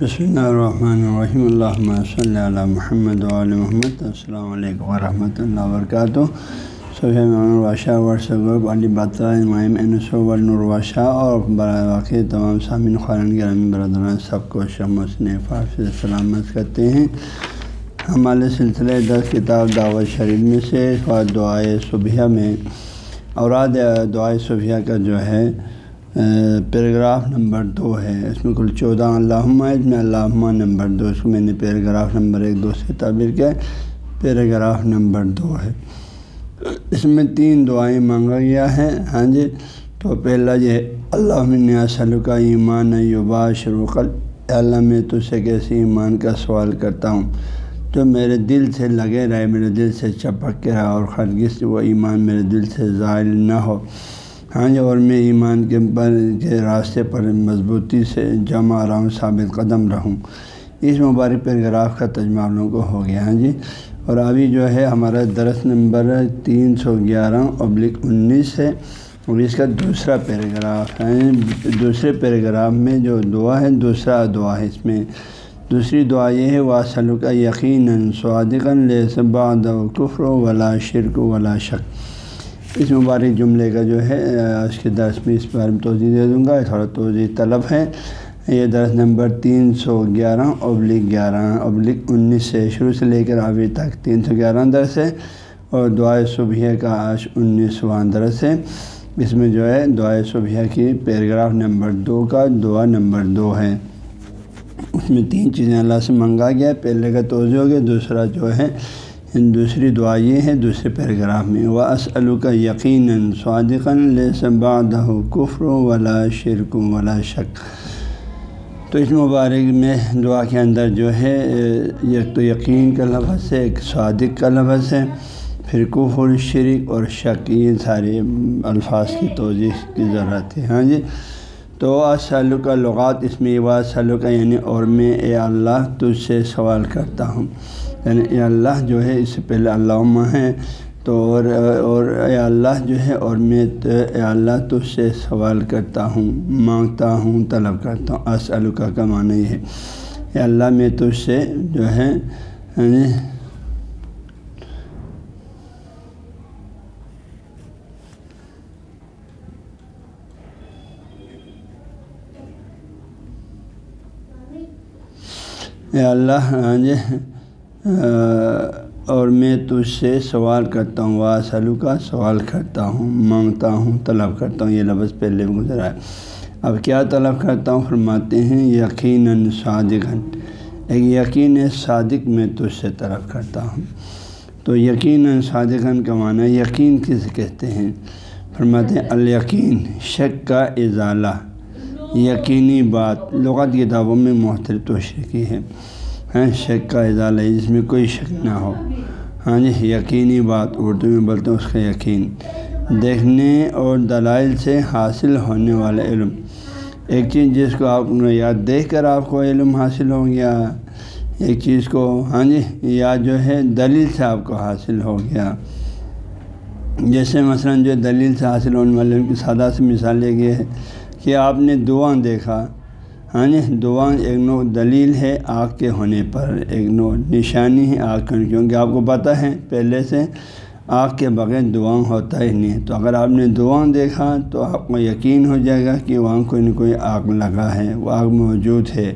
بسم اللہ الرحمن الرحیم اللہ صلی اللہ محمد علیہ محمد السلام علیکم ورحمۃ اللہ وبرکاتہ صبح الواشہ ورثہ گروپ علی بطہ امام انصو اور برائے واقع تمام سامعین خارن گرامی برادران سب کو شمس نے فارسی سلامت کرتے ہیں ہمارے سلسلے دس کتاب دعوت شریف میں سے دعائے صبح میں اوراد دعائے صبح کا جو ہے پیراگراف نمبر دو ہے۔ اس میں کل چودہ علامہ میں علامہ نمبر دو۔ اس کو میں نے پیراگراف نمبر ایک دو سے تعبیر کیا پیراگراف نمبر دو ہے۔ اس میں تین دعائیں مانگا گیا ہے ہاں جی تو پہلا یہ اللہ سلو کا ایمان یوبا شروقل اللہ، میں تجھ سے کیسے ایمان کا سوال کرتا ہوں؟ جو میرے دل سے لگے رہے، میرے دل سے چپک کے رہا اور خرگز وہ ایمان میرے دل سے ظاہر نہ ہو۔ ہاں جی اور میں ایمان کے پر کے راستے پر مضبوطی سے جمع رہا ہوں ثابت قدم رہوں۔ اس مبارک پیراگراف کا تجمہ لوگوں کو ہو گیا ہاں جی۔ اور ابھی جو ہے ہمارا درس نمبر تین سو گیارہ ابلک انیس ہے، اور اس کا دوسرا پیراگراف ہے۔ دوسرے پیراگراف میں جو دعا ہے، دوسرا دعا ہے اس میں۔ دوسری دعا یہ ہے واسل کا یقیناً سعادقن لباد و کفر ولا شرک ولا شک۔ اس مبارک جملے کا جو ہے، آج کے درس میں اس بارے میں توضیع دے دوں گا۔ تھوڑا توضیع طلب ہے۔ یہ درس نمبر تین سو گیارہ، ابلک گیارہ، ابلک انیس سے شروع سے لے کر ابھی تک تین سو گیارہ درس ہے۔ اور دعائے صبح کا آج انیسواں درس ہے۔ اس میں جو ہے دعائے صبح کی پیراگراف نمبر دو کا دعا نمبر دو ہے۔ اس میں تین چیزیں اللہ سے منگا گیا۔ پہلے کا توضیع ہو گیا، دوسرا جو ہے دوسری دعا یہ ہے، دوسرے پیراگراف میں وہ اسلو کا یقیناً صادقاً صبادہ کفر ولا شرک ولا شک تو اس مبارک میں دعا کے اندر جو ہے ایک تو یقین کا لفظ ہے، ایک صادق کا لفظ ہے۔ پھر کفر، شرک اور شک، یہ سارے الفاظ کی توضیع کی ضرورت ہے۔ ہاں جی؟ تو اسلو کا لغات، اس میں وہ سلو کا یعنی اور میں، اے اللہ، تجھ سے سوال کرتا ہوں۔ یعنی اے اللہ جو ہے اس سے پہلے علامہ ہیں، تو اور اور اے اللہ جو ہے اور میں اے اللہ تجھ سے سوال کرتا ہوں، مانگتا ہوں، طلب کرتا ہوں اسلو کا معنی یہ ہے۔ اے اللہ میں تجھ سے جو ہے یعنی اے اللہ جی اور میں تجھ سے سوال کرتا ہوں وا سلو کا سوال کرتا ہوں، مانگتا ہوں، طلب کرتا ہوں، یہ لفظ پہلے گزرا ہے۔ اب کیا طلب کرتا ہوں؟ فرماتے ہیں، یقیناً صادقاً۔ ایک یقین صادق میں تجھ سے طلب کرتا ہوں۔ تو یقیناً صادقاً کا معنی یقین کس کہتے ہیں؟ فرماتے ہیں، الیقین، شک کا ازالہ یقینی بات، لغت کتابوں میں محترف توشری ہے۔ ہاں شک کا اضالہ ہے جس میں کوئی شک نہ ہو۔ ہاں جی یقینی بات، اردو میں بولتے ہیں اس کا یقین۔ دیکھنے اور دلائل سے حاصل ہونے والا علم۔ ایک چیز جس کو آپ یا دیکھ کر آپ کو علم حاصل ہو گیا۔ ایک چیز کو ہاں جی یا جو ہے، دلیل سے آپ کو حاصل ہو گیا۔ جیسے مثلاً جو دلیل سے حاصل ہونے والے ان کی سادہ سی مثال یہ ہے کہ آپ نے دعا دیکھا۔ ہاں جی دعا ایک نو دلیل ہے آگ کے ہونے پر، ایک نو نشانی ہے آگ کا کیونکہ آپ کو پتہ ہے پہلے سے آگ کے بغیر دعا ہوتا ہی نہیں۔ تو اگر آپ نے دعا دیکھا تو آپ کو یقین ہو جائے گا کہ وہاں کوئی نہ کوئی آگ لگا ہے، وہ آگ موجود ہے۔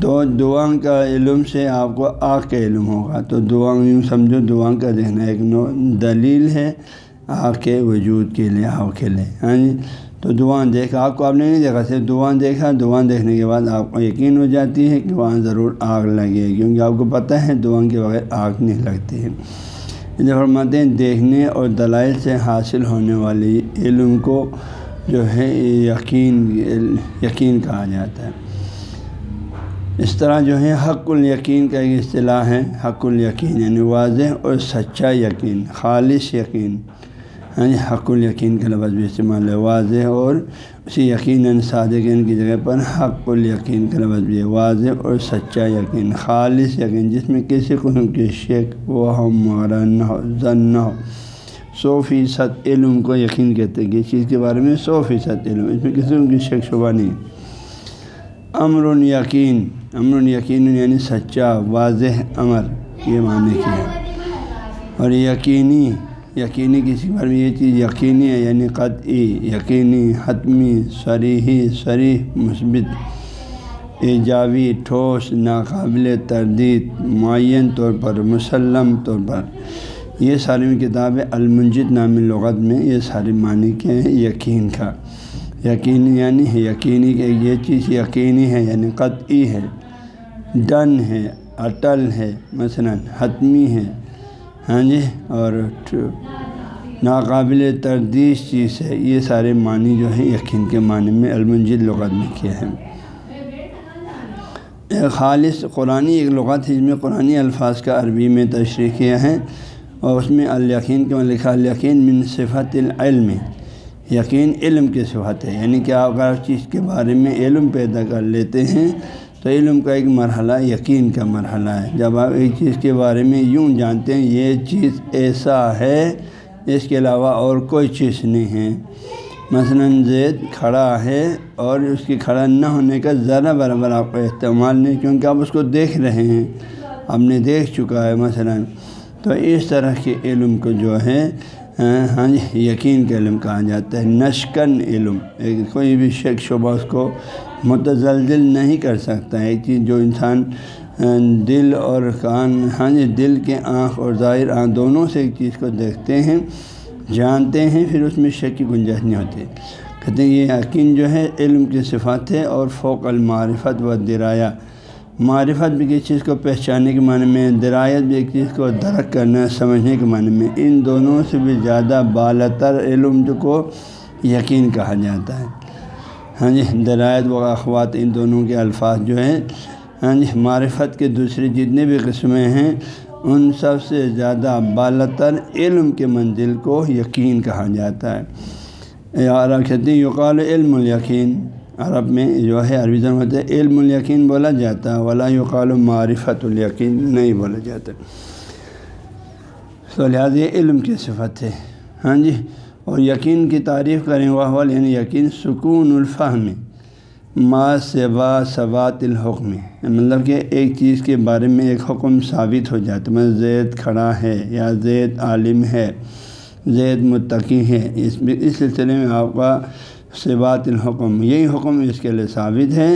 تو دعا کا علم سے آپ کو آگ کا علم ہوگا۔ تو دعا یوں سمجھو، دعا کا دیکھنا ایک نو دلیل ہے۔ آگ کے وجود کے لیے آگ کے لیے ہاں جی؟ تو دعائیں دیکھا آپ کو آپ نے نہیں دیکھا، صرف دعائیں دیکھا۔ دعائیں دیکھنے کے بعد آپ کو یقین ہو جاتی ہے کہ وہاں ضرور آگ لگے، کیونکہ آپ کو پتہ ہے دعائیں کے بغیر آگ نہیں لگتی۔ ہے جب فرماتے ہیں، دیکھنے اور دلائل سے حاصل ہونے والی علم کو جو ہے یقین یقین کہا جاتا ہے۔ اس طرح جو ہے، حق الیقین کا ایک اصطلاح ہے۔ حق الیقین یعنی واضح اور سچا یقین، خالص یقین۔ ہاں حق الیقین کا لفظ بھی استعمال ہے، واضح اور اسی یقیناً صادقین کی جگہ پر حق الیقین کا لفظ بھی ہے، واضح اور سچا یقین، خالص یقین، جس میں کسی قسم کی شک و ہم نہ ہو زن نہ ہو۔ سو فیصد علم کو یقین کہتے ہیں کہ اس چیز کے بارے میں سو فیصد علم، اس میں کسی قسم کی شک شبہ نہیں۔ امر یقین امر یقین یعنی سچا، واضح امر، یہ معنی کیا اور یقینی یقینی کسی پر بھی یہ چیز یقینی ہے یعنی قطعی، یقینی، حتمی سریحی سریح مثبت، ایجابی، ٹھوس، ناقابل تردید، معین طور پر، مسلم طور پر۔ یہ ساری کتابیں المنجد نامی لغت میں یہ ساری معنی کے ہیں، یقین کا۔ یقینی یعنی یقینی کہ یہ چیز یقینی ہے یعنی قطعی ہے۔ ڈن ہے، اٹل ہے، مثلا حتمی ہے۔ ہاں جی اور ناقابل تردیش چیز ہے، یہ سارے معنی جو ہیں یقین کے معنی میں المنجد لغت میں کیا ہے ایک خالص قرآن ایک لغت ہے جس میں قرآن الفاظ کا عربی میں تشریح کیا ہے، اور اس میں الیقین کے لکھا، الیقین من صفت العلم، یقین علم کی صفت ہے۔ یعنی کہ آپ اگر چیز کے بارے میں علم پیدا کر لیتے ہیں تو علم کا ایک مرحلہ یقین کا مرحلہ ہے۔ جب آپ ایک چیز کے بارے میں یوں جانتے ہیں، یہ چیز ایسا ہے، اس کے علاوہ اور کوئی چیز نہیں ہے۔ مثلا زید کھڑا ہے اور اس کی کھڑا نہ ہونے کا ذرا برابر آپ کا استعمال نہیں، کیونکہ آپ اس کو دیکھ رہے ہیں۔ آپ نے دیکھ چکا ہے مثلا۔ تو اس طرح کے علم کو جو ہے ہاں جی یقین کا علم کہا جاتا ہے۔ نشکن علم کوئی بھی شک، شبہ اس کو متزلزل نہیں کر سکتا ہے۔ ایک چیز جو انسان دل اور کان ہاں جی دل کے آنکھ اور ظاہر آنکھ دونوں سے ایک چیز کو دیکھتے ہیں، جانتے ہیں، پھر اس میں شک کی گنجائش نہیں ہوتی۔ کہتے ہیں، یہ یقین جو ہے، علم کی صفات ہے اور فوق المعرفت و درایا معرفت بھی کسی چیز کو پہچاننے کے معنی میں، درایت بھی ایک چیز کو درک کرنا، سمجھنے کے معنی میں۔ ان دونوں سے بھی زیادہ بالتر علم جو کو یقین کہا جاتا ہے۔ ہاں جی درایت و اخوات ان دونوں کے الفاظ جو ہیں ہاں جی معرفت کے دوسری جتنے بھی قسمیں ہیں، ان سب سے زیادہ بالتر علم کے منزل کو یقین کہا جاتا ہے۔ یا کہتے ہیں، یقال علم الیقین۔ عرب میں جو ہے، عربی زبان ہوتا ہے علم الیقین بولا جاتا ہے ولا یقال معرفت الیقین نہیں بولا جاتا۔ تو لہٰذا یہ علم کی صفت ہے۔ ہاں جی اور یقین کی تعریف کریں وہ یعنی یقین سکون الفہم، ما سبا ثبات الحکم مطلب کہ ایک چیز کے بارے میں ایک حکم ثابت ہو جاتا ہے زید کھڑا ہے یا زید عالم ہے، زید متقی ہے، اس اس سلسلے میں آپ کا بات الحکم، یہی حکم اس کے لیے ثابت ہے۔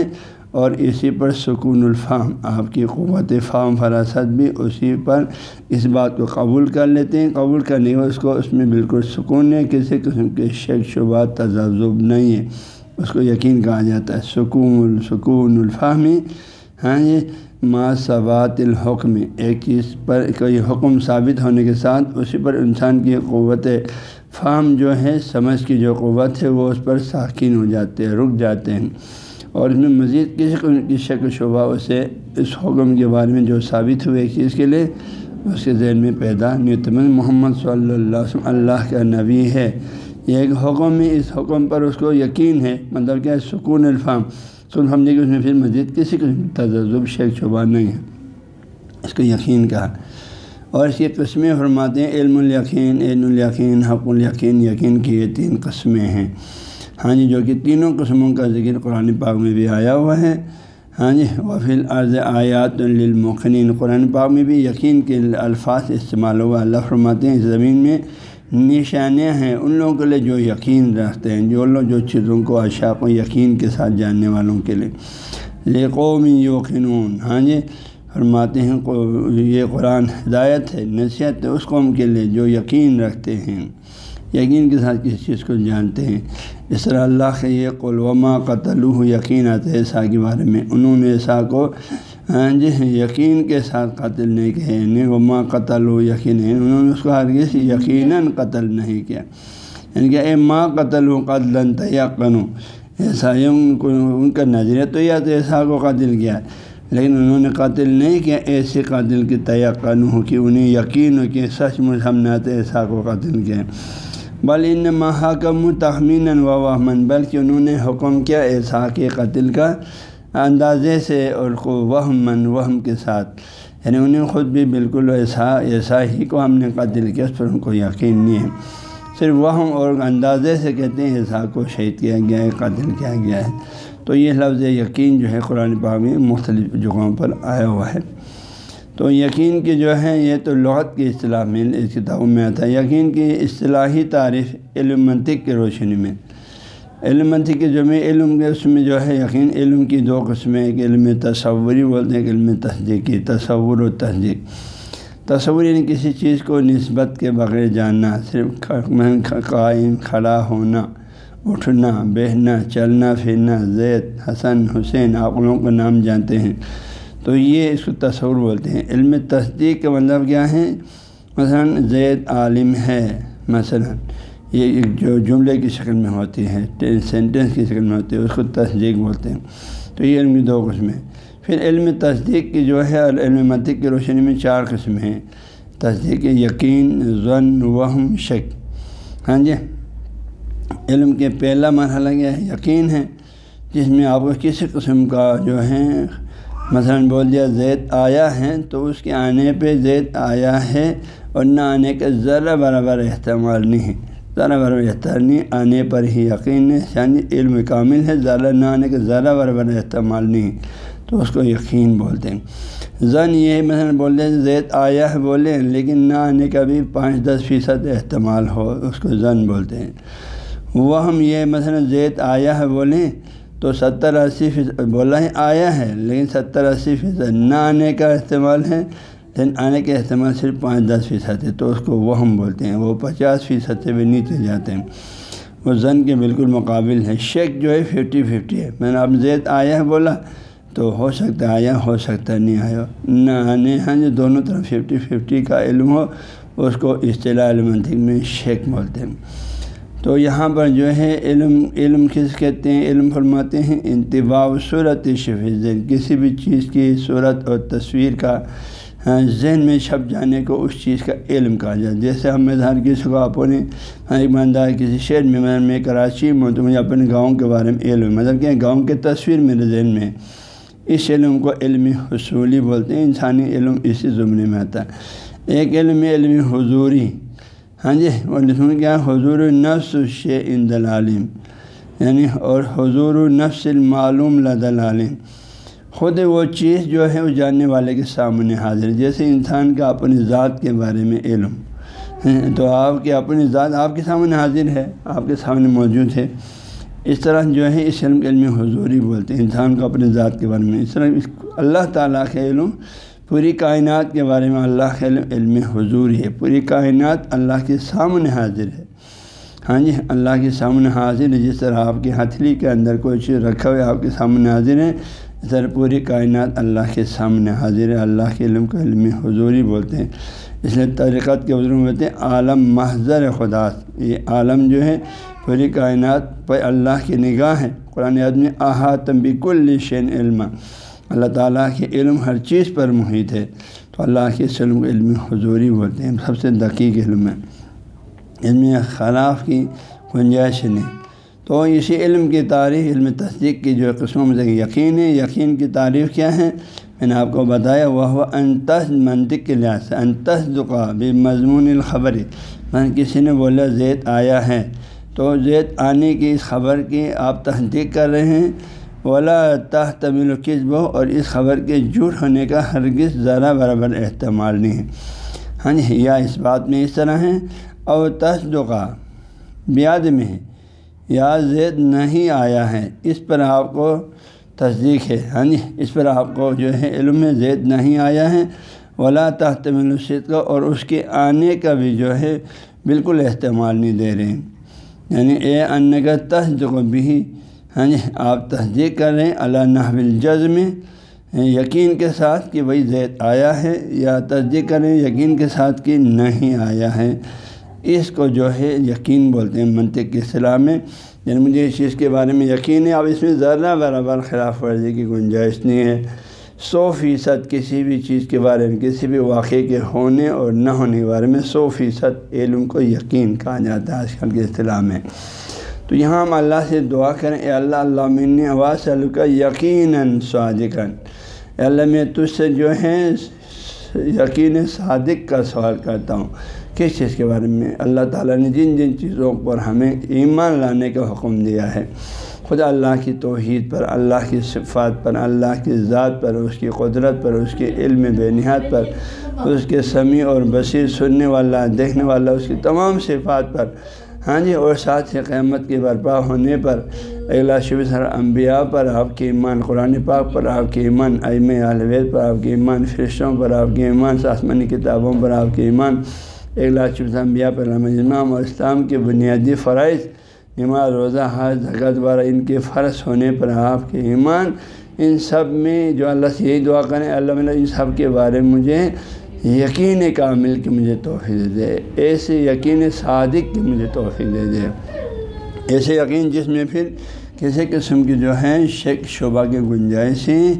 اور اسی پر سکون الفام آپ کی قوت فام فراست بھی اسی پر اس بات کو قبول کر لیتے ہیں۔ قبول کرنے کے اس کو اس میں بالکل سکون ہے، کسی قسم کے شک، شبہ تجزب نہیں ہے۔ اس کو یقین کہا جاتا ہے۔ سکون السکون الفاہمی ہاں یہ ما ثبات الحکم۔ ایک چیز پر کوئی حکم ثابت ہونے کے ساتھ اسی پر انسان کی قوت فام جو ہے، سمجھ کی جو قوت ہے، وہ اس پر ساکین ہو جاتے ہیں، رک جاتے ہیں۔ اور اس میں مزید کسی قسم کی شک و شبہ اسے اس حکم کے بارے میں جو ثابت ہوئے ایک چیز کے لیے اس کے ذہن میں پیدا نہیں محمد صلی اللہ علیہ وسلم اللہ کا نبی ہے۔ یہ ایک حکم ہے، اس حکم پر اس کو یقین ہے۔ مطلب کیا ہے سکون الفام سن سمجھے کہ اس میں پھر مزید کسی قسم تجزب شیخ شبہ نہیں ہے۔ اس کو یقین کہا۔ اور اس کی قسمیں فرماتے ہیں، علم الیقین علم الیقین، حق الیقین، یقین کی یہ تین قسمیں ہیں۔ ہاں جی جو کہ تینوں قسموں کا ذکر قرآن پاک میں بھی آیا ہوا ہے۔ ہاں جی وفیل عرض آیات للمقنین قرآن پاک میں بھی یقین کے الفاظ استعمال ہوا، اللہ فرماتے ہیں، زمین میں نشانیاں ہیں، ان لوگوں کے لیے جو یقین رکھتے ہیں، جو لوگ جو چیزوں کو اشاق و یقین کے ساتھ جاننے والوں کے لیے۔ لیکوم یوقنون ہاں جی فرماتے ہیں، یہ قرآن ہدایت ہے، نصیحت ہے، اس قوم کے لیے جو یقین رکھتے ہیں، یقین کے ساتھ کسی چیز کو جانتے ہیں۔ اس طرح اللہ کے یہ قلوما قتل یقین آتے ہے عیسیٰ کے بارے میں۔ انہوں نے عیسیٰ کو ہاں جی یقین کے ساتھ قتل نہیں کہے یعنی وما قتل ہو یقین ہے انہوں نے اس کو ہرگز یقیناً قتل نہیں کیا۔ یعنی کہ اے ماں قتل ہوں قتل تیقن ایسا ان کو، ان کا نظریہ تو یا تو عیسیٰ کو قتل کیا۔ لیکن انہوں نے قاتل نہیں کیا، ایسے قاتل کی تیقن ہو کہ انہیں یقین ہو کہ سچ مجھ ہم نے ایسا کو قاتل کیا۔ بل ان محاکم تخمین و وحمن بلکہ انہوں نے حکم کیا ایسا کے قتل کا اندازے سے اور کو وہمن وہم کے ساتھ۔ یعنی انہیں خود بھی بالکل ایسا ایسا ہی کو ہم نے قتل کیا، اس پر ان کو یقین نہیں ہے۔ صرف وہم اور اندازے سے کہتے ہیں ایسا کو شہید کیا گیا ہے، قتل کیا گیا ہے۔ تو یہ لفظ یقین جو ہے قرآن پاک میں مختلف جگہوں پر آیا ہوا ہے۔ تو یقین کی جو ہے یہ تو لغت کی اصطلاح میں، اس کتابوں میں آتا ہے۔ یقین کی اصطلاحی تعریف علم منطق کی روشنی میں۔ علم منطق کے جو میں علم کے اس میں جو ہے یقین، علم کی دو قسمیں، ایک علم تصوری بولتے ہیں، ایک علم تصدیقی، تصور و تصدیق تصور یعنی کسی چیز کو نسبت کے بغیر جاننا، صرف قائم، کھڑا ہونا، اٹھنا بہنا چلنا، پھرنا، زید، حسن، حسین، آپ لوگوں کا نام جانتے ہیں۔ تو یہ اس کو تصور بولتے ہیں۔ علم تصدیق کا مطلب کیا ہے؟ مثلا زید عالم ہے، مثلا۔ یہ جو جملے کی شکل میں ہوتی ہے سینٹینس کی شکل میں ہوتی ہے، اس کو تصدیق بولتے ہیں۔ تو یہ علم کی دو قسمیں پھر علم تصدیق کی جو ہے، اور علم منطق کی روشنی میں چار قسمیں ہیں۔ تصدیق یقین ضن وہم، شک۔ ہاں جی۔ علم کے پہلا مرحلہ کیا ہے؟ یقین ہے، جس میں آپ کو کسی قسم کا جو ہے مثلا بول دیا زید آیا ہے تو اس کے آنے پہ زید آیا ہے اور نہ آنے کا ذرا برابر احتمال نہیں ہے۔ ذرا برابر احتمال نہیں، آنے پر ہی یقین ہے یعنی علم کامل ہے ذرا نہ آنے کا ذرا برابر احتمال نہیں تو اس کو یقین بولتے ہیں۔ زن یہ مثلاً بولتے ہیں زید آیا ہے بولیں لیکن نہ آنے کا بھی پانچ دس فیصد احتمال ہو، اس کو زن بولتے ہیں۔ وہ ہم یہ مثلا زید آیا ہے بولیں تو ستر اسی فیصد بولا ہے آیا ہے، لیکن ستر اسی فیصد نہ آنے کا استعمال ہے۔ لیکن آنے کے استعمال صرف پانچ دس فیصد ہے۔ تو اس کو وہ ہم بولتے ہیں، وہ پچاس فیصد سے بھی نیچے جاتے ہیں۔ وہ زن کے بالکل مقابل ہے۔ شیک جو ہے ففٹی ففٹی ہے۔ میں نے آپ زید آیا ہے بولا، تو ہو سکتا ہے، آیا، ہو سکتا ہے، نہیں آیا۔ نہ آنے ہاں جو دونوں طرف ففٹی ففٹی کا علم ہو۔ اس کو اصطلاح علم میں شیک بولتے ہیں۔ تو یہاں پر جو ہے علم علم کس کہتے ہیں؟ علم فرماتے ہیں انتباع صورت شف ذہن۔ کسی بھی چیز کی صورت اور تصویر کا ہاں، ذہن میں چھپ جانے کو اس چیز کا علم کہا جائے جیسے ہم میں ہر کسی کو اپنے ہاں، ایک کسی شہر میں میں کراچی میں تو مجھے اپنے گاؤں کے بارے میں علم مطلب کہ گاؤں کی تصویر میرے ذہن میں۔ اس علم کو علمی حصولی بولتے ہیں۔ انسانی علم اسی زمرے میں آتا ہے۔ ایک علم علمی حضوری۔ ہاں جی اور لکھوں کیا حضور نفس شے ان دلالم یعنی اور حضور نفس المعلوم لدلالم خود وہ چیز جو ہے، وہ جاننے والے کے سامنے حاضر جیسے انسان کا اپنی ذات کے بارے میں علم ہاں، تو آپ کے اپنی ذات آپ کے سامنے حاضر ہے، آپ کے سامنے موجود ہے۔ اس طرح جو ہے، اس علم کے علم حضوری بولتے ہیں۔ انسان کو اپنی ذات کے بارے میں، اس طرح اللہ تعالیٰ کے علم پوری کائنات کے بارے میں اللہ کے علم علم حضور ہے۔ پوری کائنات اللہ کے سامنے حاضر ہے۔ ہاں جی اللہ کے سامنے حاضر ہے۔ جس طرح آپ کی ہتھیلی کے اندر کوئی چیز رکھا ہوا ہے، آپ کے سامنے حاضر ہے۔ اس طرح پوری کائنات اللہ کے سامنے حاضر ہے۔ اللہ کے علم کو علم حضوری بولتے ہیں۔ اس لیے طریقت کے حضور بولتے ہیں، عالم محضر خدا۔ یہ عالم جو ہے، پوری کائنات پر اللہ کی نگاہ ہے۔ قرآن آدمی احاطم بکل شین علم اللہ تعالیٰ کے علم ہر چیز پر محیط ہے۔ تو اللہ کے علم کو علم حضوری بولتے ہیں سب سے دقیق علم ہے۔ علم خلاف کی گنجائش نہیں۔ تو اسی علم کی تعریف علم تصدیق کی جو قسموں میں سے یقین ہے، یقین کی تعریف کیا ہے؟ میں نے آپ کو بتایا وہ انتظ منطق کے لحاظ سے انتظ دقا بے مضمون الخبر۔ میں کسی نے بولا، زید آیا ہے۔ تو زید آنے کی اس خبر کی آپ تصدیق کر رہے ہیں۔ ولا تہ تمل و اور اس خبر کے جھوٹ ہونے کا ہرگز ذرا برابر احتمال نہیں ہے۔ ہاں جی یا اس بات میں اس طرح ہے اور تصدقہ بیاد میں ہے، یا زید نہیں آیا ہے، اس پر آپ کو تصدیق ہے۔ ہاں جی اس پر آپ کو جو ہے علم میں زید نہیں آیا ہے۔ ولا تحت ملوثیت کا اور اس کے آنے کا بھی جو ہے بالکل احتمال نہیں دے رہے۔ ہیں یعنی اے ان کا تصدق بھی ہاں جی آپ تصدیق کر رہے ہیں اللہ نحو الجزم، یقین کے ساتھ کہ بھائی زید آیا ہے، یا تصدیق کریں یقین کے ساتھ کہ نہیں آیا ہے۔ اس کو جو ہے یقین بولتے ہیں منطق کی اصطلاح میں۔ یعنی مجھے اس چیز کے بارے میں یقین ہے، اب اس میں ذرا برابر خلاف ورزی کی گنجائش نہیں ہے۔ سو فیصد کسی بھی چیز کے بارے میں، کسی بھی واقعے کے ہونے اور نہ ہونے کے بارے میں سو فیصد علم کو یقین کہا جاتا ہے آج کل کے اصطلاح میں۔ تو یہاں ہم اللہ سے دعا کریں، اے اللہ اللہ من آواز کا یقیناً صادقاً اللہ، میں تجھ سے جو ہے یقین صادق کا سوال کرتا ہوں۔ کس چیز کے بارے میں؟ اللہ تعالیٰ نے جن جن چیزوں پر ہمیں ایمان لانے کا حکم دیا ہے۔ خدا اللہ کی توحید پر، اللہ کی صفات پر، اللہ کی ذات پر، اس کی قدرت پر، اس کے علم بے نہاد پر، اس کے سمیع اور بصیر، سننے والا، دیکھنے والا، اس کی تمام صفات پر ہاں جی اور ساتھ ہی قیامت کے برپا ہونے پر اگلا شب سر انبیاء پر، آپ کے ایمان قرآن پاک پر، آپ کے ایمان ایم الوید پر، آپ کے ایمان فرشتوں پر، آپ کے ایمان ساسمانی کتابوں پر، آپ کے ایمان اگلا شب انبیاء پر امام اور اسلام کے بنیادی فرائض، نماز، روزہ، حج زکت دوبارہ ان کے فرض ہونے پر آپ کے ایمان، ان سب میں جو اللہ سے یہی دعا کریں، اللہ ان سب کے بارے میں مجھے یقین کامل کہ مجھے توفیع دے۔ ایسے یقین صادق کہ مجھے توفیع دے دے۔ ایسے یقین جس میں پھر کسی قسم کی جو ہے شک شعبہ کی گنجائشیں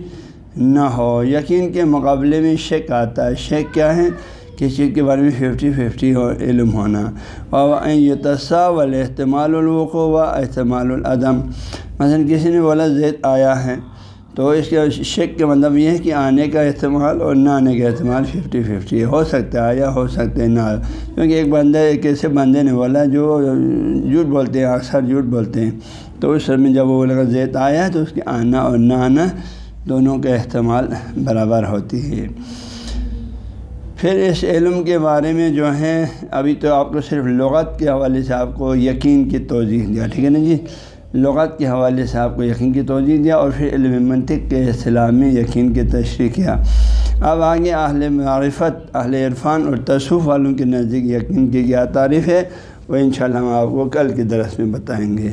نہ ہو۔ یقین کے مقابلے میں شک آتا ہے۔ شک کیا ہے؟ کسی چیز کے بارے میں ففٹی ففٹی ہو، علم ہونا۔ یہ تصاول احتمال الوقوع و احتمال العدم۔ مثلاً کسی نے بولا زید آیا ہے۔ تو اس کے شک کے مطلب یہ ہے کہ آنے کا استعمال اور نہ آنے کا استعمال ففٹی ففٹی ہو سکتا ہے یا ہو سکتا ہے نہ، کیونکہ ایک بندہ ایک ایسے بندے نے بولا جو جھوٹ بولتے ہیں، اکثر جھوٹ بولتے ہیں۔ تو اس میں جب وہ بولے زیت آیا تو اس کے آنا اور نہ آنا دونوں کا استعمال برابر ہوتی ہے۔ پھر اس علم کے بارے میں جو ہے، ابھی تو آپ کو صرف لغت کے حوالے سے آپ کو یقین کی توضیح دیا، ٹھیک ہے نا جی؟ لغت کے حوالے سے آپ کو یقین کی توجہ دیا اور پھر علم منطق کے اصطلاح میں یقین کی تشریح کیا۔ اب آگے اہل معرفت، اہل عرفان اور تصوف والوں کے نزدیک یقین کی کیا تعریف ہے، وہ انشاءاللہ ہم آپ کو کل کے درس میں بتائیں گے۔